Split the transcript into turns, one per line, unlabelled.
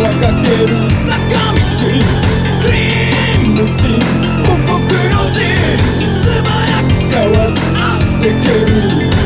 駆ける坂道。クリーンのシーン母国の字素早くかわし足で蹴る。